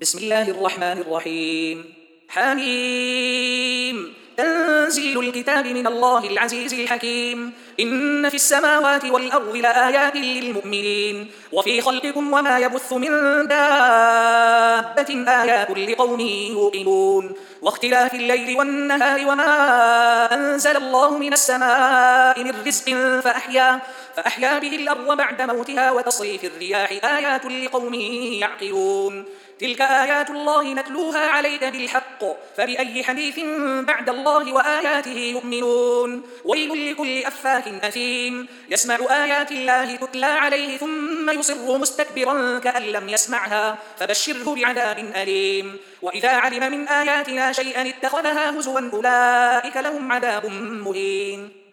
بسم الله الرحمن الرحيم. حميم. تنزيل الكتاب من الله العزيز الحكيم. إن في السماوات والأرض لآيات للمؤمنين. وفي خلقكم وما يبث من دابة آيات لقوم يوقنون. واختلاف الليل والنهار وما أنزل الله من السماء من رزق فأحيا, فأحيا به الأرض بعد موتها وتصريف الرياح آيات لقوم يعقلون. تلك آيات الله نتلوها عليك بالحق. فبأي حديث بعد الله وآياته يؤمنون؟ ويل لكل أفاك أثيم. يسمع آيات الله تتلى عليه ثم يصر مستكبرا كأن لم يسمعها. فبشره بعذاب أليم. وإذا علم من آياتنا شيئا اتخذها هزوا أولئك لهم عذاب مهين.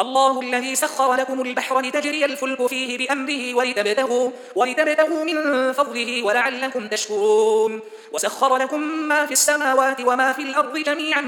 الله الذي سخر لكم البحر لتجري الفلك فيه بأمره ولتبتغوا, ولتبتغوا من فضله ولعلكم تشكرون. وسخر لكم ما في السماوات وما في الأرض جميعا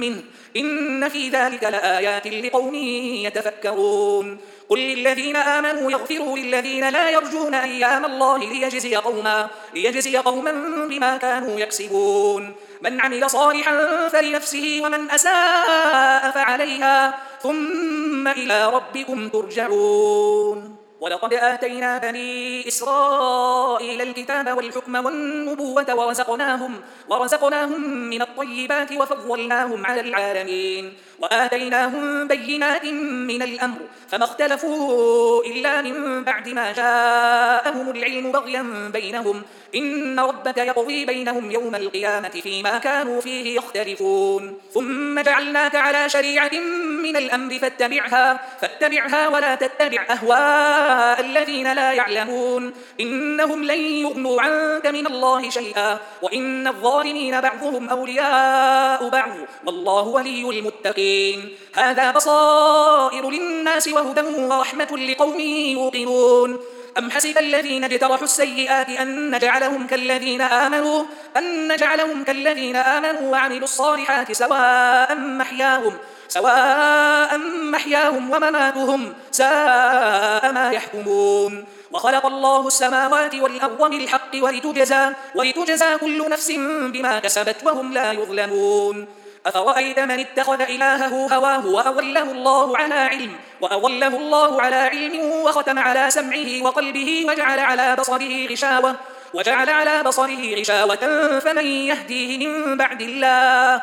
منه. إن في ذلك لآيات لقوم يتفكرون. قل للذين آمنوا يغفروا للذين لا يرجون أيام الله ليجزي قوما, ليجزي قوما بما كانوا يكسبون. من عمل صالحا فلنفسه ومن أساء فعليها. ثم إلى ربكم ترجعون. ولقد آتينا بني إسرائيل الكتاب والحكم والنبوة ورزقناهم, ورزقناهم من الطيبات وفضلناهم على العالمين. وآتيناهم بينات من الأمر فما اختلفوا إلا من بعد ما جاءهم العلم بغيا بينهم. إن ربك يقضي بينهم يوم القيامة فيما كانوا فيه يختلفون. ثم جعلناك على شريعة من الأمر فاتبعها, فاتبعها ولا تتبع الذين لا يعلمون. إنهم لن يغنوا عنك من الله شيئا. وإن الظالمين بعضهم أولياء بعض. والله ولي المتقين. هذا بصائر للناس وهدى ورحمة لقوم يوقنون. أم حسب الذين اجترحوا السيئات أن نجعلهم كالذين آمنوا؟ أن نجعلهم كالذين آمنوا وعملوا الصالحات سواء محياهم سواء محياهم ومماتهم ساء ما يحكمون. وخلق الله السماوات والأرض بالحق ولتجزى, ولتجزى كل نفس بما كسبت وهم لا يظلمون. أفرأيت من اتخذ إلهه هواه وأضله الله على علم وأضله الله على علم وختم على سمعه وقلبه وجعل على بصره غشاوة وجعل على بصره غشاوة فمن يهديه من بعد الله.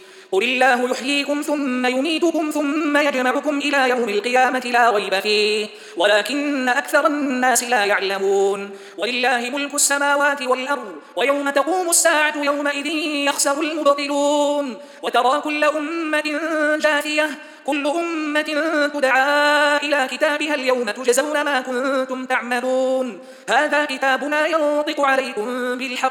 قل الله يحييكم ثم يميتكم ثم يجمعكم إلى يوم القيامة لا ريب فيه ولكن أكثر الناس لا يعلمون ولله ملك السماوات والأرض ويوم تقوم الساعة يومئذ يخسر المبطلون وترى كل أمة جاثية كل أمة تدعى إلى كتابها اليوم تجزون ما كنتم تعملون هذا كتابنا ينطق عليكم بالحق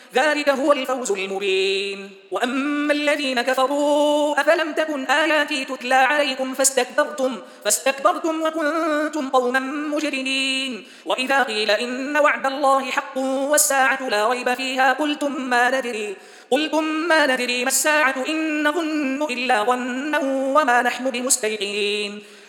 ذلك هو الفوز المبين. وأما الذين كفروا أفلم تكن آياتي تتلى عليكم فاستكبرتم, فاستكبرتم وكنتم قوما مجرمين. وإذا قيل إن وعد الله حق والساعة لا ريب فيها قلتم ما ندري؟ قلتم ما ندري ما الساعة إن نظن إلا ظنا وما نحن بمستيقين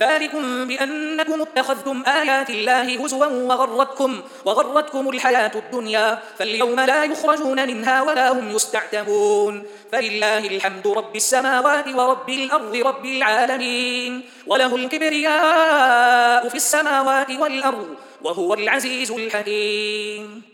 ذلكم بأنكم اتخذتم آيات الله هزوا وغرتكم, وغرتكم الحياة الدنيا فاليوم لا يخرجون منها ولا هم يستعتبون. فلله الحمد رب السماوات ورب الأرض رب العالمين وله الكبرياء في السماوات والأرض وهو العزيز الحكيم.